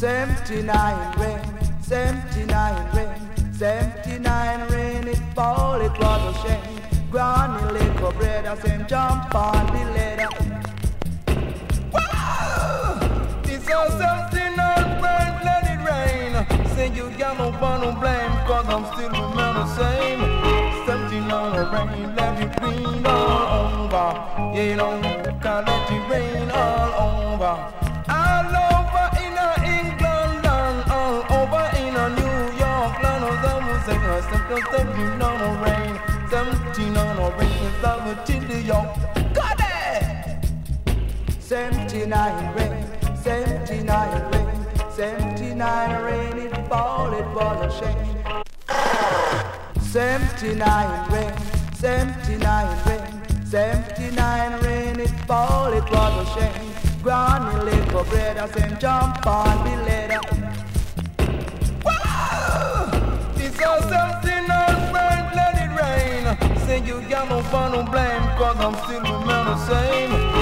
79 rain, 79 rain, 79 rain, it fall, it was a shame. Granny little brother, same jump on the ladder. It's all 79 rain, let it rain. Say you got no fun, no blame, cause I'm still remain the same. 79 rain, let it rain all over. You know, can't let it rain all over. Seventeen on a rain, seventeen on a rain, love till the York. Got it! Seventy-nine rain, seventy-nine rain, seventy-nine rain, it fall, it was a shame. Seventy-nine rain, seventy-nine rain, seventy-nine rain, it fall, it was a shame. Granny little brother, same jump on the got no blame, cause I'm still remain the same.